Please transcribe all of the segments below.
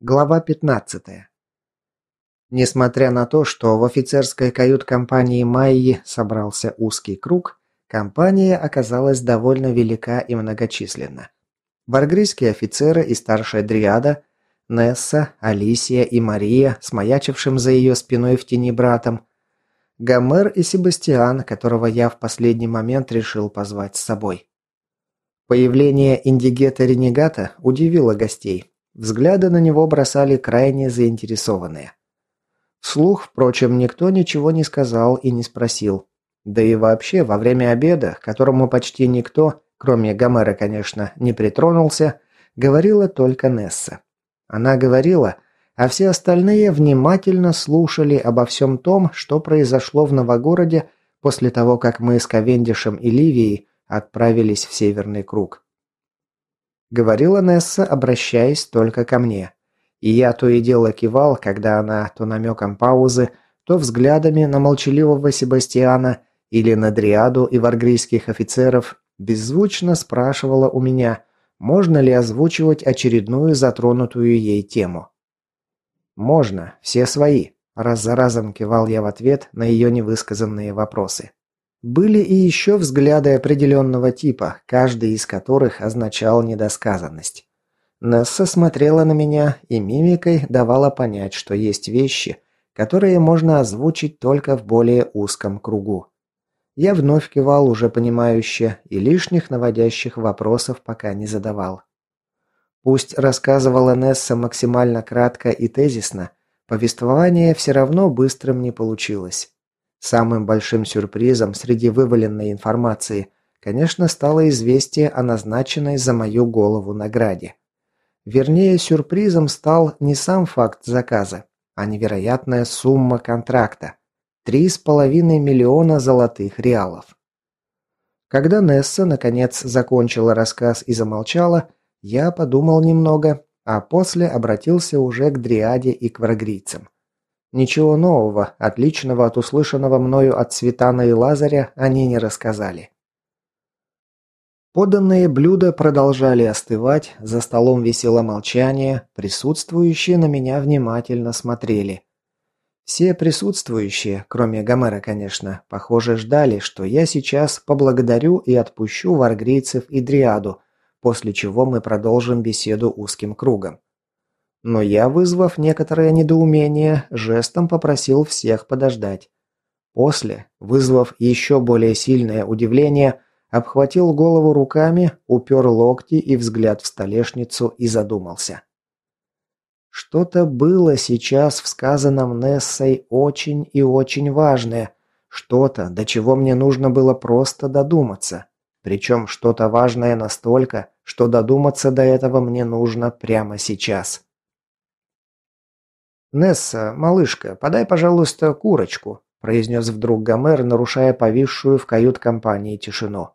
Глава 15. Несмотря на то, что в офицерской кают-компании Майи собрался узкий круг, компания оказалась довольно велика и многочисленна. Баргрийские офицеры и старшая дриада, Несса, Алисия и Мария с маячившим за ее спиной в тени братом, Гомер и Себастьян, которого я в последний момент решил позвать с собой. Появление индигета-ренегата удивило гостей, Взгляды на него бросали крайне заинтересованные. Вслух, впрочем, никто ничего не сказал и не спросил. Да и вообще, во время обеда, к которому почти никто, кроме Гомера, конечно, не притронулся, говорила только Несса. Она говорила, а все остальные внимательно слушали обо всем том, что произошло в Новогороде после того, как мы с Ковендишем и Ливией отправились в Северный круг. Говорила Несса, обращаясь только ко мне. И я то и дело кивал, когда она то намеком паузы, то взглядами на молчаливого Себастьяна или на дриаду и варгрийских офицеров беззвучно спрашивала у меня, можно ли озвучивать очередную затронутую ей тему. «Можно, все свои», – раз за разом кивал я в ответ на ее невысказанные вопросы. Были и еще взгляды определенного типа, каждый из которых означал недосказанность. Несса смотрела на меня и мимикой давала понять, что есть вещи, которые можно озвучить только в более узком кругу. Я вновь кивал уже понимающе и лишних наводящих вопросов пока не задавал. Пусть рассказывала Несса максимально кратко и тезисно, повествование все равно быстрым не получилось. Самым большим сюрпризом среди вываленной информации, конечно, стало известие о назначенной за мою голову награде. Вернее, сюрпризом стал не сам факт заказа, а невероятная сумма контракта – три с половиной миллиона золотых реалов. Когда Несса, наконец, закончила рассказ и замолчала, я подумал немного, а после обратился уже к Дриаде и к врагрийцам. Ничего нового, отличного от услышанного мною от Светана и Лазаря, они не рассказали. Поданные блюда продолжали остывать, за столом висело молчание, присутствующие на меня внимательно смотрели. Все присутствующие, кроме Гомера, конечно, похоже ждали, что я сейчас поблагодарю и отпущу варгрийцев и Дриаду, после чего мы продолжим беседу узким кругом. Но я, вызвав некоторое недоумение, жестом попросил всех подождать. После, вызвав еще более сильное удивление, обхватил голову руками, упер локти и взгляд в столешницу и задумался. Что-то было сейчас в сказанном Нессой очень и очень важное. Что-то, до чего мне нужно было просто додуматься. Причем что-то важное настолько, что додуматься до этого мне нужно прямо сейчас. «Несса, малышка, подай, пожалуйста, курочку», – произнес вдруг Гомер, нарушая повисшую в кают-компании тишину.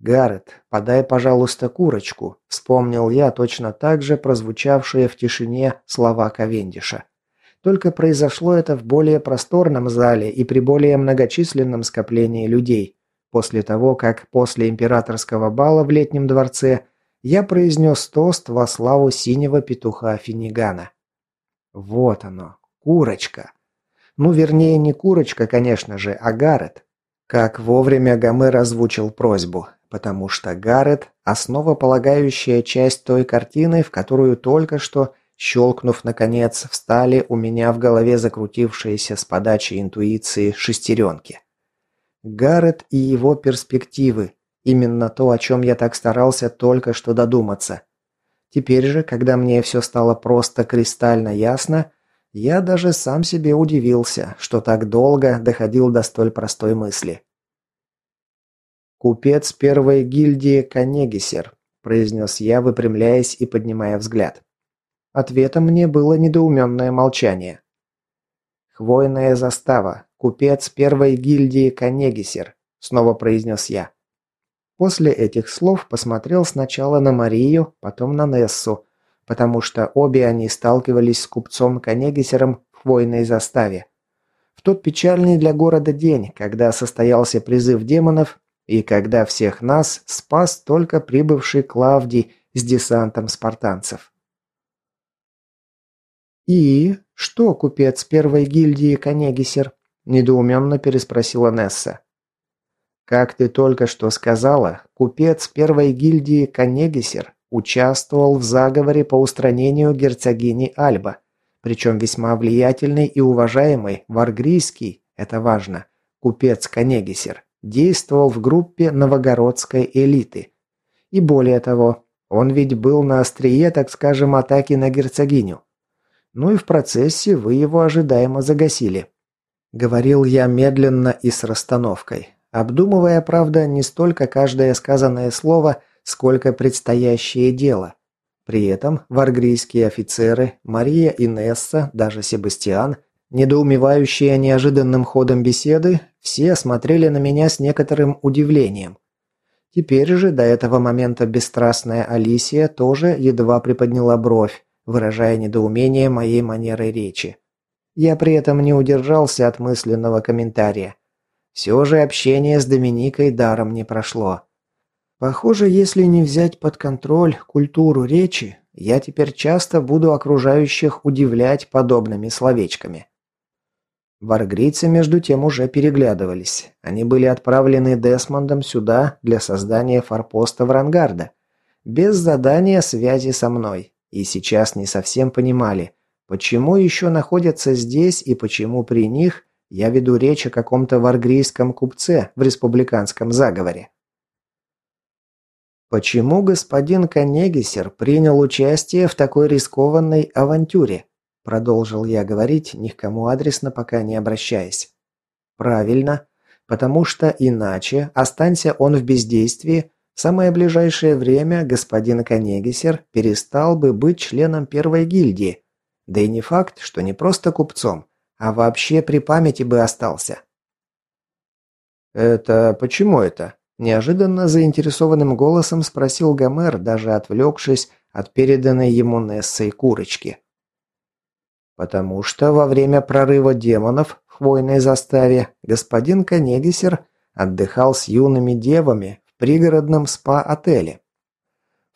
«Гаррет, подай, пожалуйста, курочку», – вспомнил я точно так же прозвучавшие в тишине слова Ковендиша. Только произошло это в более просторном зале и при более многочисленном скоплении людей, после того, как после императорского бала в летнем дворце я произнес тост во славу синего петуха Финигана. Вот оно, курочка. Ну, вернее, не курочка, конечно же, а Гаррет. Как вовремя Гомер озвучил просьбу, потому что Гаррет – основополагающая часть той картины, в которую только что, щелкнув наконец, встали у меня в голове закрутившиеся с подачи интуиции шестеренки. Гаррет и его перспективы – именно то, о чем я так старался только что додуматься. Теперь же, когда мне все стало просто кристально ясно, я даже сам себе удивился, что так долго доходил до столь простой мысли. «Купец первой гильдии Канегисер», – произнес я, выпрямляясь и поднимая взгляд. Ответом мне было недоуменное молчание. «Хвойная застава. Купец первой гильдии Канегисер», – снова произнес я. После этих слов посмотрел сначала на Марию, потом на Нессу, потому что обе они сталкивались с купцом Конегисером в хвойной заставе. В тот печальный для города день, когда состоялся призыв демонов и когда всех нас спас только прибывший Клавдий с десантом спартанцев. «И? Что, купец первой гильдии Конегисер?» – недоуменно переспросила Несса. «Как ты только что сказала, купец первой гильдии Конегисер участвовал в заговоре по устранению герцогини Альба, причем весьма влиятельный и уважаемый Варгрийский, это важно, купец Конегисер, действовал в группе новогородской элиты. И более того, он ведь был на острие, так скажем, атаки на герцогиню. Ну и в процессе вы его ожидаемо загасили. Говорил я медленно и с расстановкой, обдумывая, правда, не столько каждое сказанное слово, сколько предстоящее дело. При этом варгрийские офицеры, Мария и Несса, даже Себастьян, недоумевающие неожиданным ходом беседы, все смотрели на меня с некоторым удивлением. Теперь же до этого момента бесстрастная Алисия тоже едва приподняла бровь, выражая недоумение моей манерой речи. Я при этом не удержался от мысленного комментария. Все же общение с Доминикой даром не прошло. Похоже, если не взять под контроль культуру речи, я теперь часто буду окружающих удивлять подобными словечками. Варгрийцы между тем уже переглядывались. Они были отправлены Десмондом сюда для создания форпоста Врангарда, без задания связи со мной, и сейчас не совсем понимали, почему еще находятся здесь и почему при них я веду речь о каком-то варгрийском купце в республиканском заговоре. Почему господин Конегисер принял участие в такой рискованной авантюре? Продолжил я говорить, ни к кому адресно пока не обращаясь. Правильно, потому что иначе, останься он в бездействии, в самое ближайшее время господин Конегисер перестал бы быть членом первой гильдии. Да и не факт, что не просто купцом, а вообще при памяти бы остался. «Это почему это?» – неожиданно заинтересованным голосом спросил Гомер, даже отвлекшись от переданной ему Нессой курочки. Потому что во время прорыва демонов в хвойной заставе господин Конегисер отдыхал с юными девами в пригородном спа-отеле.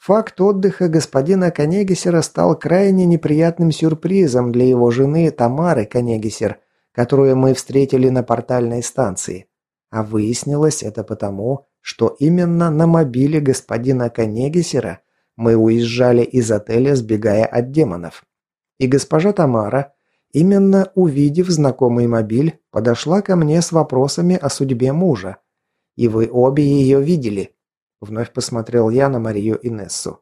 Факт отдыха господина Конегисера стал крайне неприятным сюрпризом для его жены Тамары Конегисер, которую мы встретили на портальной станции. А выяснилось это потому, что именно на мобиле господина Конегисера мы уезжали из отеля, сбегая от демонов. И госпожа Тамара, именно увидев знакомый мобиль, подошла ко мне с вопросами о судьбе мужа. И вы обе ее видели. Вновь посмотрел я на Марию Инессу.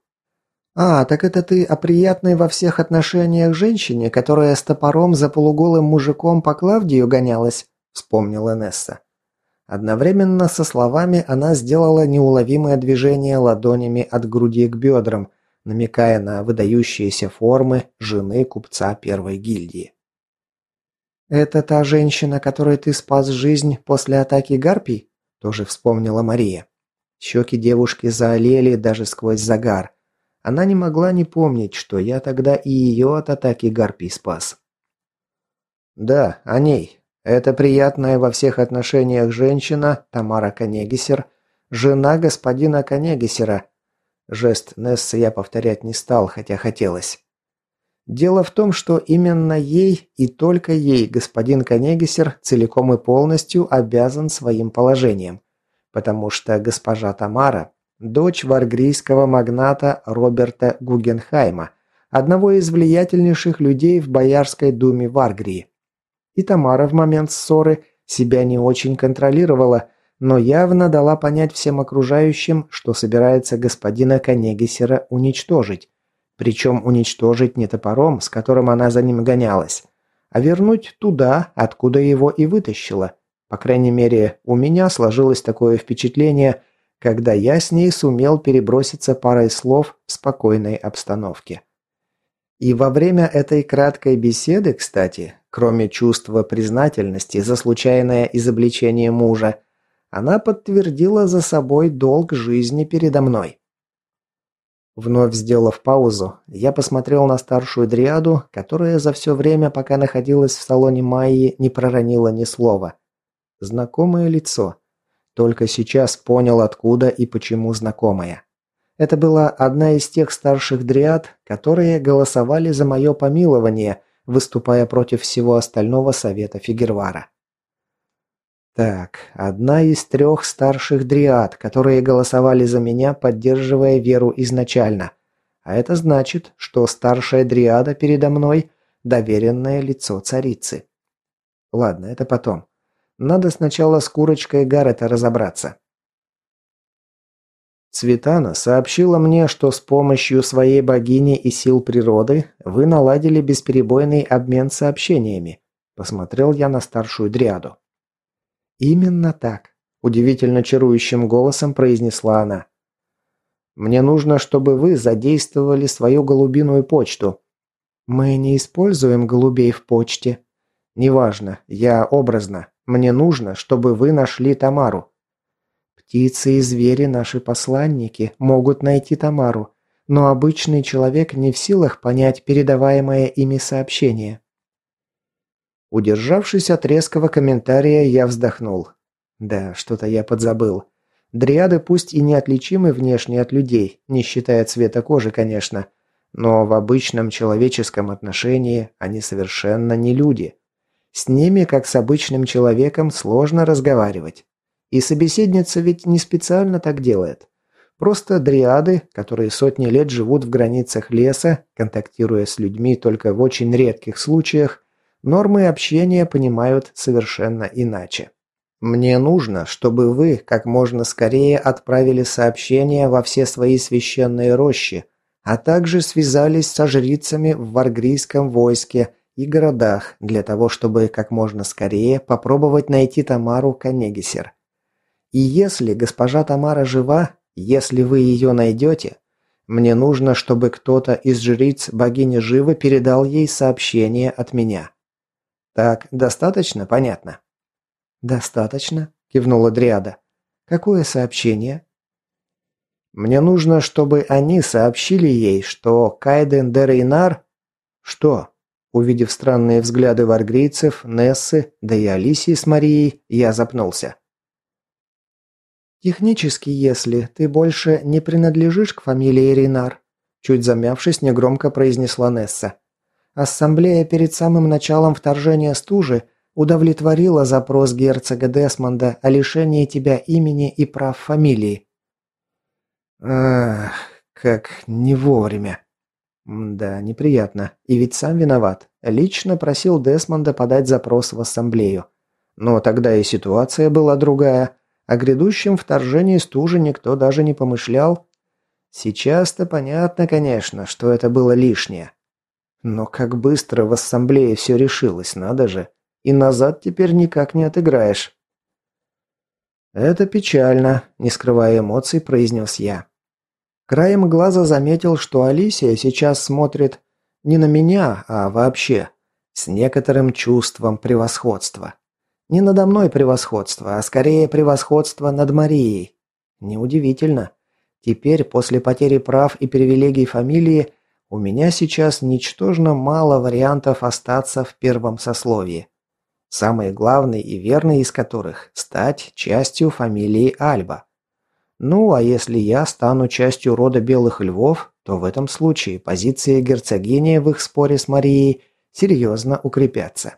«А, так это ты о приятной во всех отношениях женщине, которая с топором за полуголым мужиком по Клавдию гонялась?» – вспомнила Инесса. Одновременно со словами она сделала неуловимое движение ладонями от груди к бедрам – намекая на выдающиеся формы жены купца первой гильдии. «Это та женщина, которой ты спас жизнь после атаки гарпий?» – тоже вспомнила Мария. Щеки девушки заолели даже сквозь загар. Она не могла не помнить, что я тогда и ее от атаки гарпий спас. «Да, о ней. Это приятная во всех отношениях женщина, Тамара Конегисер, жена господина Конегисера, Жест Несса я повторять не стал, хотя хотелось. Дело в том, что именно ей и только ей господин Конегисер целиком и полностью обязан своим положением, потому что госпожа Тамара – дочь варгрийского магната Роберта Гугенхайма, одного из влиятельнейших людей в Боярской думе Варгрии. И Тамара в момент ссоры себя не очень контролировала – но явно дала понять всем окружающим, что собирается господина Конегисера уничтожить. Причем уничтожить не топором, с которым она за ним гонялась, а вернуть туда, откуда его и вытащила. По крайней мере, у меня сложилось такое впечатление, когда я с ней сумел переброситься парой слов в спокойной обстановке. И во время этой краткой беседы, кстати, кроме чувства признательности за случайное изобличение мужа, она подтвердила за собой долг жизни передо мной. Вновь сделав паузу, я посмотрел на старшую дриаду, которая за все время, пока находилась в салоне Майи, не проронила ни слова. Знакомое лицо. Только сейчас понял, откуда и почему знакомое. Это была одна из тех старших дриад, которые голосовали за мое помилование выступая против всего остального совета Фигервара. Так, одна из трех старших дриад, которые голосовали за меня, поддерживая веру изначально. А это значит, что старшая дриада передо мной – доверенное лицо царицы. Ладно, это потом. Надо сначала с курочкой Гаррета разобраться. Цветана сообщила мне, что с помощью своей богини и сил природы вы наладили бесперебойный обмен сообщениями. Посмотрел я на старшую дриаду. Именно так, удивительно чарующим голосом произнесла она. Мне нужно, чтобы вы задействовали свою голубиную почту. Мы не используем голубей в почте. Неважно, я образно. Мне нужно, чтобы вы нашли Тамару. Птицы и звери, наши посланники, могут найти Тамару, но обычный человек не в силах понять передаваемое ими сообщение. Удержавшись от резкого комментария, я вздохнул. Да, что-то я подзабыл. Дриады пусть и неотличимы внешне от людей, не считая цвета кожи, конечно, но в обычном человеческом отношении они совершенно не люди. С ними, как с обычным человеком, сложно разговаривать. И собеседница ведь не специально так делает. Просто дриады, которые сотни лет живут в границах леса, контактируя с людьми только в очень редких случаях, нормы общения понимают совершенно иначе. Мне нужно, чтобы вы как можно скорее отправили сообщение во все свои священные рощи, а также связались со жрицами в варгрийском войске и городах для того, чтобы как можно скорее попробовать найти Тамару Канегисер. И если госпожа Тамара жива, если вы ее найдете, мне нужно, чтобы кто-то из жриц богини Живы передал ей сообщение от меня. Так достаточно понятно?» «Достаточно», – кивнула Дриада. «Какое сообщение?» «Мне нужно, чтобы они сообщили ей, что Кайден де Рейнар...» «Что?» Увидев странные взгляды варгрийцев, Нессы, да и Алисии с Марией, я запнулся. «Технически, если ты больше не принадлежишь к фамилии Ринар», чуть замявшись, негромко произнесла Несса. «Ассамблея перед самым началом вторжения стужи удовлетворила запрос герцога Десмонда о лишении тебя имени и прав фамилии». «Ах, как не вовремя». Да, неприятно. И ведь сам виноват. Лично просил Десмонда подать запрос в ассамблею. Но тогда и ситуация была другая. О грядущем вторжении стужи никто даже не помышлял. Сейчас-то понятно, конечно, что это было лишнее. Но как быстро в ассамблее все решилось, надо же. И назад теперь никак не отыграешь. «Это печально», – не скрывая эмоций, произнес я. Краем глаза заметил, что Алисия сейчас смотрит не на меня, а вообще, с некоторым чувством превосходства. Не надо мной превосходство, а скорее превосходство над Марией. Неудивительно. Теперь, после потери прав и привилегий фамилии, у меня сейчас ничтожно мало вариантов остаться в первом сословии. Самый главный и верный из которых – стать частью фамилии Альба. Ну, а если я стану частью рода Белых Львов, то в этом случае позиции герцогини в их споре с Марией серьезно укрепятся.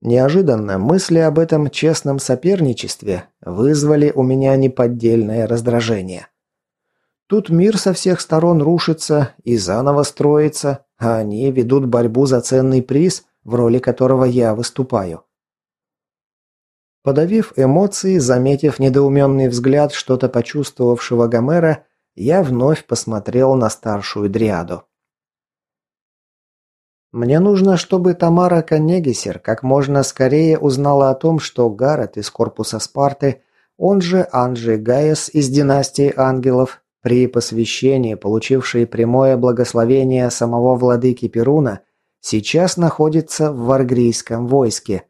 Неожиданно мысли об этом честном соперничестве вызвали у меня неподдельное раздражение. Тут мир со всех сторон рушится и заново строится, а они ведут борьбу за ценный приз, в роли которого я выступаю. Подавив эмоции, заметив недоуменный взгляд что-то почувствовавшего Гомера, я вновь посмотрел на старшую дриаду. Мне нужно, чтобы Тамара Канегисер как можно скорее узнала о том, что Гаррет из корпуса Спарты, он же Анджи Гайес из династии ангелов, при посвящении, получивший прямое благословение самого владыки Перуна, сейчас находится в варгрийском войске.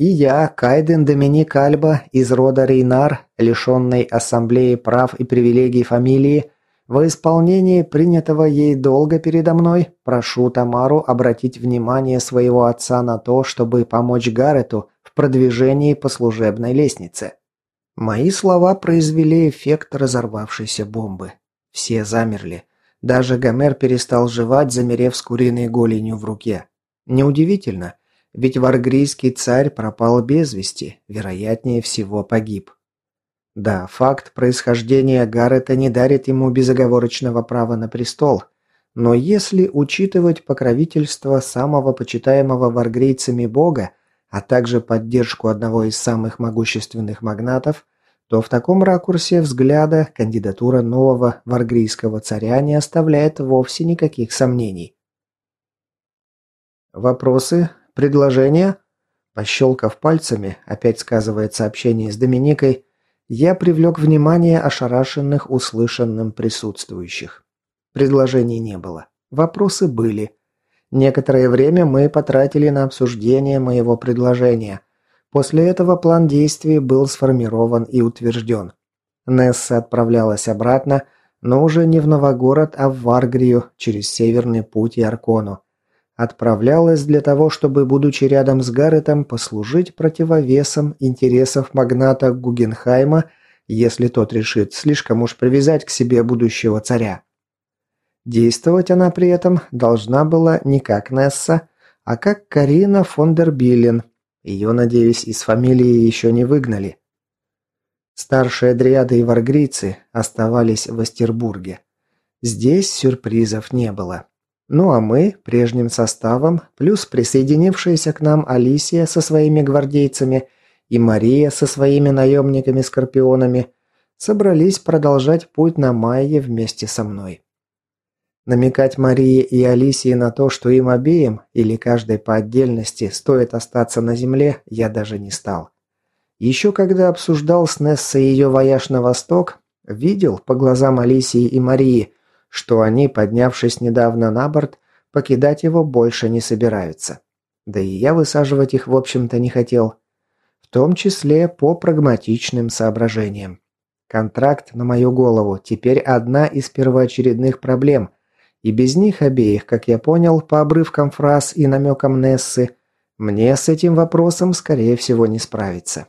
И я, Кайден Доминик Альба из рода Рейнар, лишенный ассамблеи прав и привилегий фамилии, во исполнении принятого ей долга передо мной, прошу Тамару обратить внимание своего отца на то, чтобы помочь Гаррету в продвижении по служебной лестнице. Мои слова произвели эффект разорвавшейся бомбы. Все замерли. Даже Гомер перестал жевать, замерев с куриной голенью в руке. Неудивительно, ведь варгрийский царь пропал без вести, вероятнее всего погиб. Да, факт происхождения Гаррета не дарит ему безоговорочного права на престол, но если учитывать покровительство самого почитаемого варгрейцами бога, а также поддержку одного из самых могущественных магнатов, то в таком ракурсе взгляда кандидатура нового варгрийского царя не оставляет вовсе никаких сомнений. Вопросы? Предложения? Пощелкав пальцами, опять сказывает сообщение с Доминикой, я привлек внимание ошарашенных услышанным присутствующих. Предложений не было. Вопросы были. Некоторое время мы потратили на обсуждение моего предложения – После этого план действий был сформирован и утвержден. Несса отправлялась обратно, но уже не в Новогород, а в Варгрию через Северный путь и Аркону. Отправлялась для того, чтобы, будучи рядом с Гарретом, послужить противовесом интересов магната Гугенхайма, если тот решит слишком уж привязать к себе будущего царя. Действовать она при этом должна была не как Несса, а как Карина фон дер Биллен, ее, надеюсь, из фамилии еще не выгнали. Старшие дриады и варгрийцы оставались в Астербурге. Здесь сюрпризов не было. Ну а мы, прежним составом, плюс присоединившаяся к нам Алисия со своими гвардейцами и Мария со своими наемниками-скорпионами, собрались продолжать путь на Майе вместе со мной. Намекать Марии и Алисии на то, что им обеим, или каждой по отдельности, стоит остаться на земле, я даже не стал. Еще когда обсуждал с Нессой ее вояж на восток, видел по глазам Алисии и Марии, что они, поднявшись недавно на борт, покидать его больше не собираются. Да и я высаживать их, в общем-то, не хотел. В том числе по прагматичным соображениям. Контракт на мою голову теперь одна из первоочередных проблем – и без них обеих, как я понял, по обрывкам фраз и намекам Нессы, мне с этим вопросом, скорее всего, не справиться.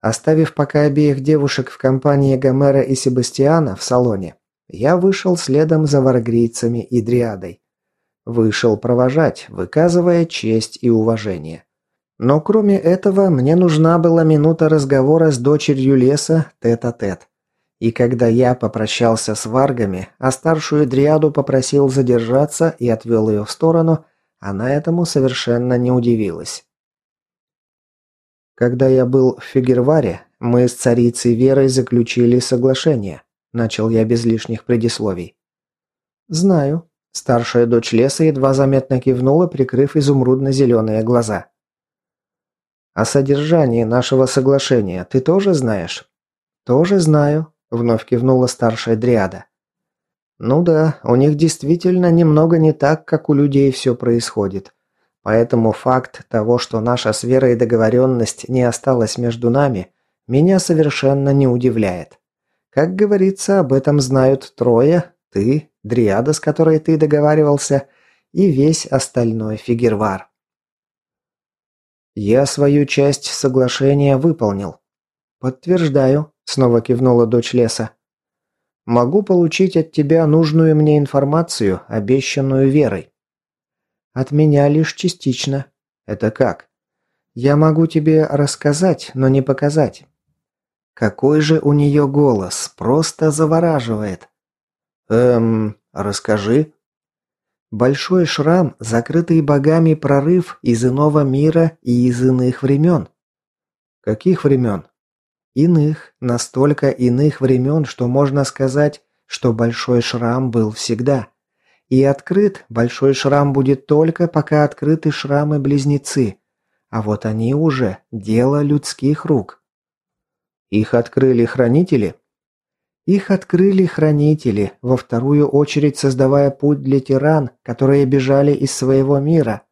Оставив пока обеих девушек в компании Гомера и Себастьяна в салоне, я вышел следом за варгрийцами и дриадой. Вышел провожать, выказывая честь и уважение. Но кроме этого, мне нужна была минута разговора с дочерью леса тет-а-тет. -тет. И когда я попрощался с варгами, а старшую дриаду попросил задержаться и отвел ее в сторону, она этому совершенно не удивилась. Когда я был в Фигерваре, мы с царицей Верой заключили соглашение. Начал я без лишних предисловий. Знаю. Старшая дочь леса едва заметно кивнула, прикрыв изумрудно-зеленые глаза. О содержании нашего соглашения ты тоже знаешь? Тоже знаю, Вновь кивнула старшая дриада. Ну да, у них действительно немного не так, как у людей все происходит. Поэтому факт того, что наша с Верой договоренность не осталась между нами, меня совершенно не удивляет. Как говорится, об этом знают трое, ты, Дриада, с которой ты договаривался, и весь остальной фигервар. Я свою часть соглашения выполнил. Подтверждаю, Снова кивнула дочь леса. «Могу получить от тебя нужную мне информацию, обещанную верой». «От меня лишь частично». «Это как?» «Я могу тебе рассказать, но не показать». Какой же у нее голос, просто завораживает. Эм, расскажи. Большой шрам, закрытый богами прорыв из иного мира и из иных времен. Каких времен? Иных, настолько иных времен, что можно сказать, что большой шрам был всегда. И открыт большой шрам будет только, пока открыты шрамы-близнецы. А вот они уже дело людских рук. Их открыли хранители? Их открыли хранители, во вторую очередь создавая путь для тиран, которые бежали из своего мира.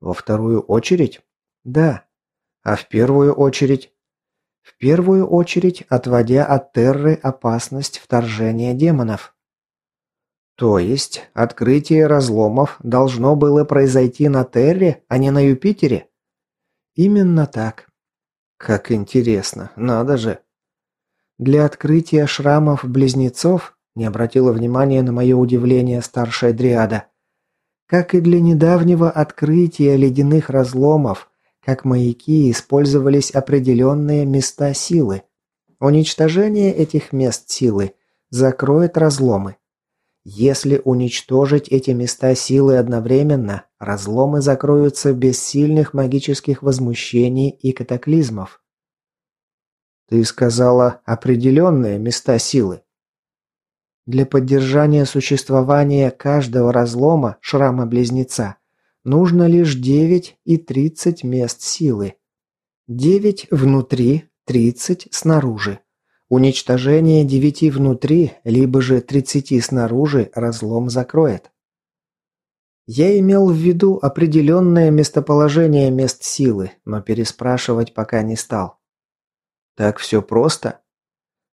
Во вторую очередь? Да. А в первую очередь? В первую очередь отводя от Терры опасность вторжения демонов. То есть, открытие разломов должно было произойти на Терре, а не на Юпитере? Именно так. Как интересно, надо же. Для открытия шрамов близнецов не обратила внимания на мое удивление старшая дриада. Как и для недавнего открытия ледяных разломов, как маяки использовались определенные места силы. Уничтожение этих мест силы закроет разломы. Если уничтожить эти места силы одновременно, разломы закроются без сильных магических возмущений и катаклизмов. Ты сказала определенные места силы. Для поддержания существования каждого разлома шрама-близнеца нужно лишь 9 и 30 мест силы. 9 внутри, 30 снаружи. Уничтожение 9 внутри, либо же 30 снаружи разлом закроет. Я имел в виду определенное местоположение мест силы, но переспрашивать пока не стал. Так все просто?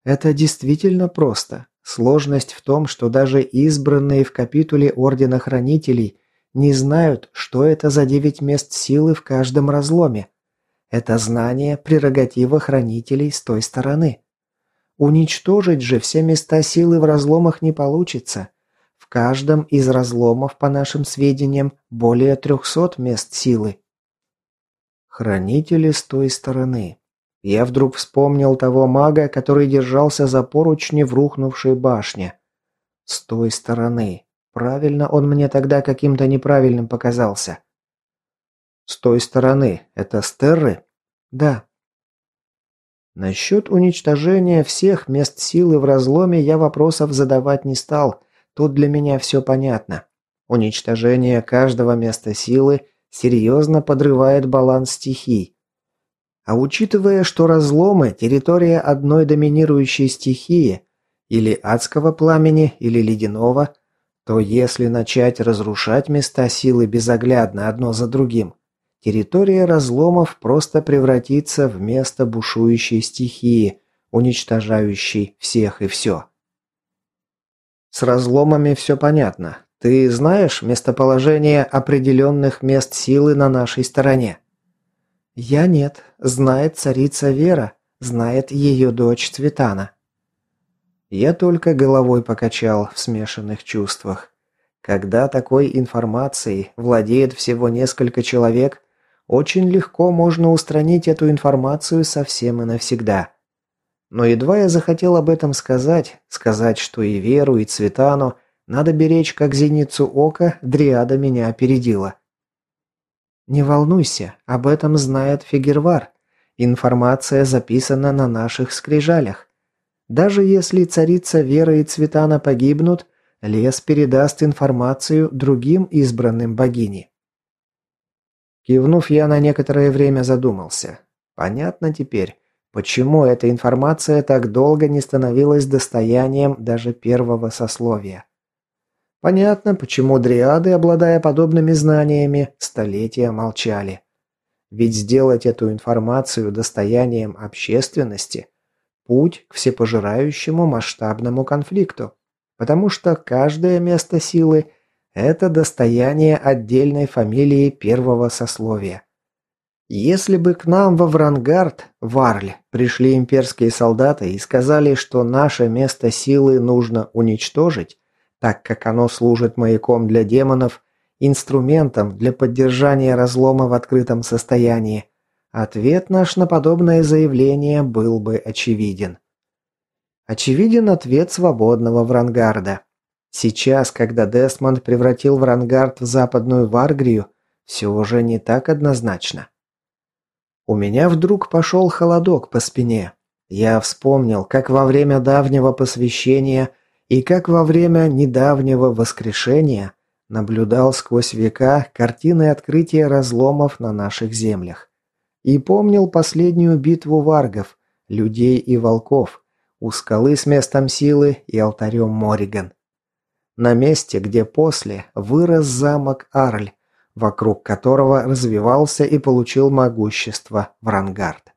Это действительно просто. Сложность в том, что даже избранные в капитуле Ордена Хранителей не знают, что это за девять мест силы в каждом разломе. Это знание – прерогатива хранителей с той стороны. Уничтожить же все места силы в разломах не получится. В каждом из разломов, по нашим сведениям, более трехсот мест силы. Хранители с той стороны. Я вдруг вспомнил того мага, который держался за поручни в рухнувшей башне. С той стороны. Правильно он мне тогда каким-то неправильным показался. С той стороны. Это стерры? Да. Насчет уничтожения всех мест силы в разломе я вопросов задавать не стал. Тут для меня все понятно. Уничтожение каждого места силы серьезно подрывает баланс стихий. А учитывая, что разломы – территория одной доминирующей стихии, или адского пламени, или ледяного, то если начать разрушать места силы безоглядно одно за другим, территория разломов просто превратится в место бушующей стихии, уничтожающей всех и все. С разломами все понятно. Ты знаешь местоположение определенных мест силы на нашей стороне? «Я нет. Знает царица Вера. Знает ее дочь Цветана». Я только головой покачал в смешанных чувствах. Когда такой информацией владеет всего несколько человек, очень легко можно устранить эту информацию совсем и навсегда. Но едва я захотел об этом сказать, сказать, что и Веру, и Цветану надо беречь как зеницу ока, Дриада меня опередила. «Не волнуйся, об этом знает Фигервар. Информация записана на наших скрижалях. Даже если царица Вера и Цветана погибнут, лес передаст информацию другим избранным богини». Кивнув, я на некоторое время задумался. Понятно теперь, почему эта информация так долго не становилась достоянием даже первого сословия. Понятно, почему дриады, обладая подобными знаниями, столетия молчали. Ведь сделать эту информацию достоянием общественности – путь к всепожирающему масштабному конфликту, потому что каждое место силы – это достояние отдельной фамилии первого сословия. Если бы к нам во Врангард, Варль, пришли имперские солдаты и сказали, что наше место силы нужно уничтожить, так как оно служит маяком для демонов, инструментом для поддержания разлома в открытом состоянии, ответ наш на подобное заявление был бы очевиден. Очевиден ответ свободного Врангарда. Сейчас, когда Десмонд превратил Врангард в западную Варгрию, все уже не так однозначно. У меня вдруг пошел холодок по спине. Я вспомнил, как во время давнего посвящения и как во время недавнего воскрешения наблюдал сквозь века картины открытия разломов на наших землях. И помнил последнюю битву варгов, людей и волков, у скалы с местом силы и алтарем Мориган. На месте, где после вырос замок Арль, вокруг которого развивался и получил могущество Врангард.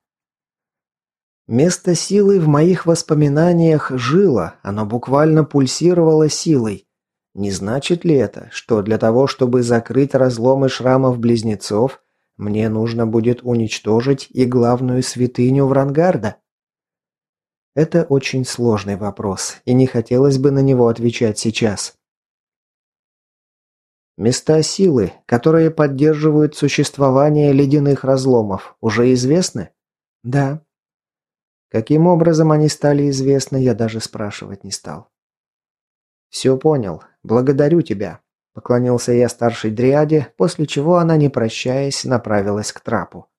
Место силы в моих воспоминаниях жило, оно буквально пульсировало силой. Не значит ли это, что для того, чтобы закрыть разломы шрамов близнецов, мне нужно будет уничтожить и главную святыню Врангарда? Это очень сложный вопрос, и не хотелось бы на него отвечать сейчас. Места силы, которые поддерживают существование ледяных разломов, уже известны? Да. Каким образом они стали известны, я даже спрашивать не стал. «Все понял. Благодарю тебя», – поклонился я старшей дриаде, после чего она, не прощаясь, направилась к трапу.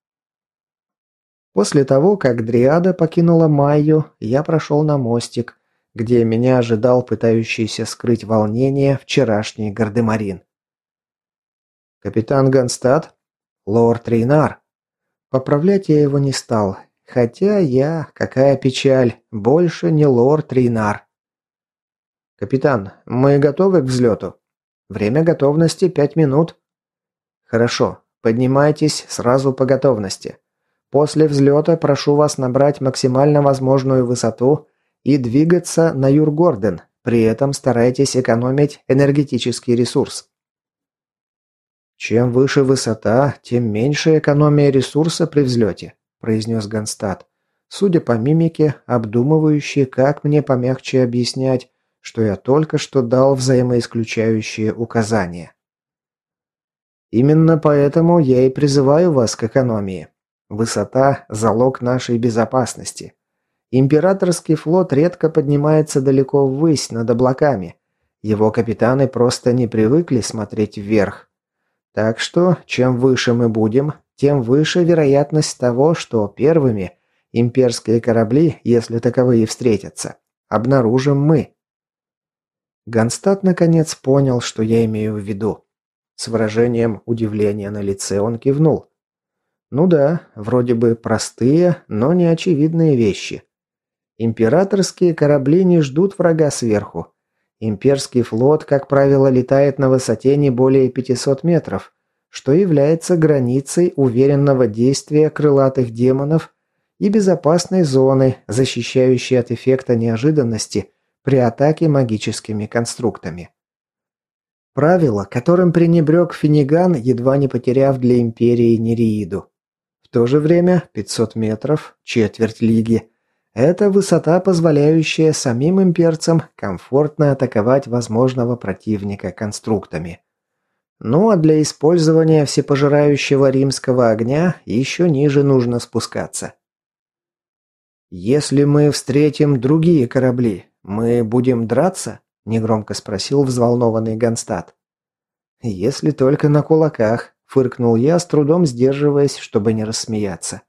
После того, как дриада покинула Майю, я прошел на мостик, где меня ожидал пытающийся скрыть волнение вчерашний гардемарин. «Капитан Ганстад? Лорд Рейнар?» Поправлять я его не стал, хотя я, какая печаль, больше не лорд Рейнар. «Капитан, мы готовы к взлету?» «Время готовности пять минут». «Хорошо. Поднимайтесь сразу по готовности. После взлета прошу вас набрать максимально возможную высоту и двигаться на Юргорден. При этом старайтесь экономить энергетический ресурс». «Чем выше высота, тем меньше экономия ресурса при взлете», – произнес Ганстад, судя по мимике, обдумывающий, как мне помягче объяснять, что я только что дал взаимоисключающие указания. Именно поэтому я и призываю вас к экономии. Высота – залог нашей безопасности. Императорский флот редко поднимается далеко ввысь над облаками. Его капитаны просто не привыкли смотреть вверх. Так что, чем выше мы будем, тем выше вероятность того, что первыми имперские корабли, если таковые встретятся, обнаружим мы. Ганстад наконец понял, что я имею в виду. С выражением удивления на лице он кивнул. Ну да, вроде бы простые, но не очевидные вещи. Императорские корабли не ждут врага сверху. Имперский флот, как правило, летает на высоте не более 500 метров, что является границей уверенного действия крылатых демонов и безопасной зоны, защищающей от эффекта неожиданности – при атаке магическими конструктами. Правило, которым пренебрег Финиган, едва не потеряв для Империи Нереиду. То же время 500 метров, четверть лиги – это высота, позволяющая самим имперцам комфортно атаковать возможного противника конструктами. Ну а для использования всепожирающего римского огня еще ниже нужно спускаться. Если мы встретим другие корабли, «Мы будем драться?» – негромко спросил взволнованный Ганстад. «Если только на кулаках», – фыркнул я, с трудом сдерживаясь, чтобы не рассмеяться.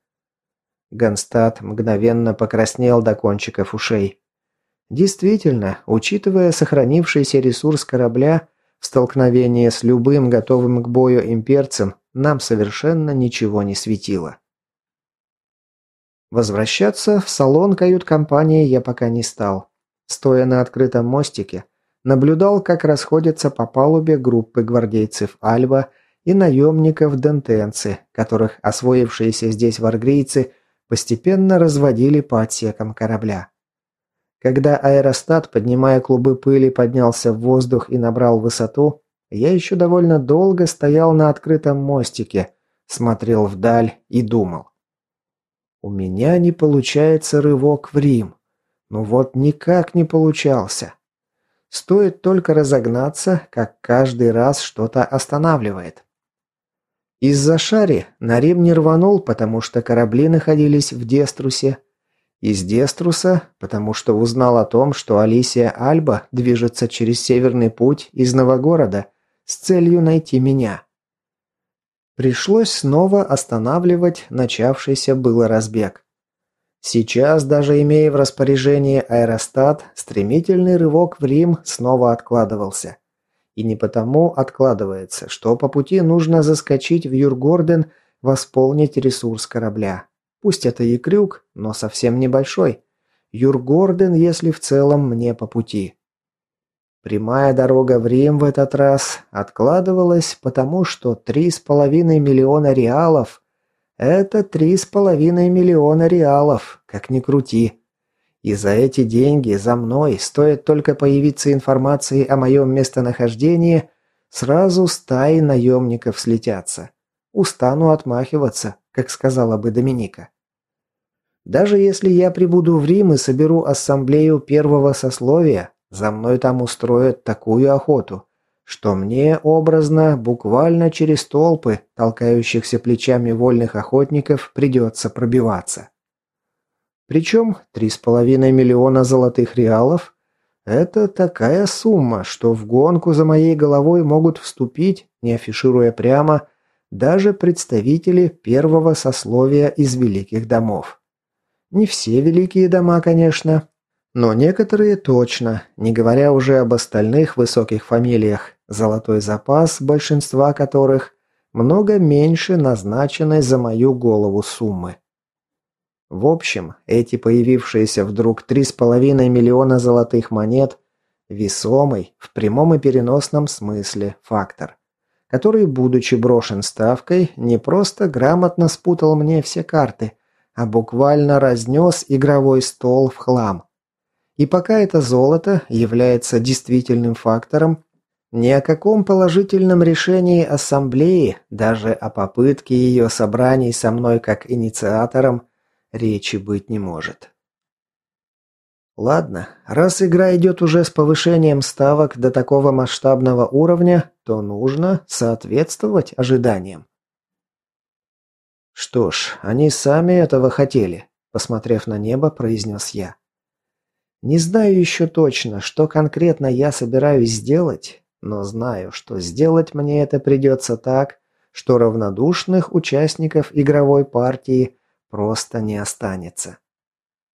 Ганстад мгновенно покраснел до кончиков ушей. Действительно, учитывая сохранившийся ресурс корабля, в столкновении с любым готовым к бою имперцем нам совершенно ничего не светило. Возвращаться в салон кают-компании я пока не стал. Стоя на открытом мостике, наблюдал, как расходятся по палубе группы гвардейцев Альба и наемников Дентенцы, которых освоившиеся здесь варгрийцы постепенно разводили по отсекам корабля. Когда аэростат, поднимая клубы пыли, поднялся в воздух и набрал высоту, я еще довольно долго стоял на открытом мостике, смотрел вдаль и думал. У меня не получается рывок в Рим. Ну вот никак не получался. Стоит только разогнаться, как каждый раз что-то останавливает. Из-за шари Нарим не рванул, потому что корабли находились в Деструсе. Из Деструса, потому что узнал о том, что Алисия Альба движется через Северный путь из Новогорода с целью найти меня. Пришлось снова останавливать начавшийся было разбег. Сейчас, даже имея в распоряжении аэростат, стремительный рывок в Рим снова откладывался. И не потому откладывается, что по пути нужно заскочить в Юргорден, восполнить ресурс корабля. Пусть это и крюк, но совсем небольшой. Юргорден, если в целом мне по пути. Прямая дорога в Рим в этот раз откладывалась, потому что три с половиной миллиона реалов это три с половиной миллиона реалов, как ни крути. И за эти деньги за мной, стоит только появиться информации о моем местонахождении, сразу стаи наемников слетятся. Устану отмахиваться, как сказала бы Доминика. Даже если я прибуду в Рим и соберу ассамблею первого сословия, за мной там устроят такую охоту, что мне образно буквально через толпы, толкающихся плечами вольных охотников, придется пробиваться. Причем 3,5 миллиона золотых реалов – это такая сумма, что в гонку за моей головой могут вступить, не афишируя прямо, даже представители первого сословия из великих домов. Не все великие дома, конечно, но некоторые точно, не говоря уже об остальных высоких фамилиях, золотой запас большинства которых много меньше назначенной за мою голову суммы. В общем, эти появившиеся вдруг 3,5 миллиона золотых монет – весомый, в прямом и переносном смысле, фактор, который, будучи брошен ставкой, не просто грамотно спутал мне все карты, а буквально разнес игровой стол в хлам. И пока это золото является действительным фактором, ни о каком положительном решении ассамблеи, даже о попытке ее собраний со мной как инициатором, речи быть не может. Ладно, раз игра идет уже с повышением ставок до такого масштабного уровня, то нужно соответствовать ожиданиям. Что ж, они сами этого хотели, посмотрев на небо, произнес я. Не знаю еще точно, что конкретно я собираюсь сделать, но знаю, что сделать мне это придется так, что равнодушных участников игровой партии просто не останется.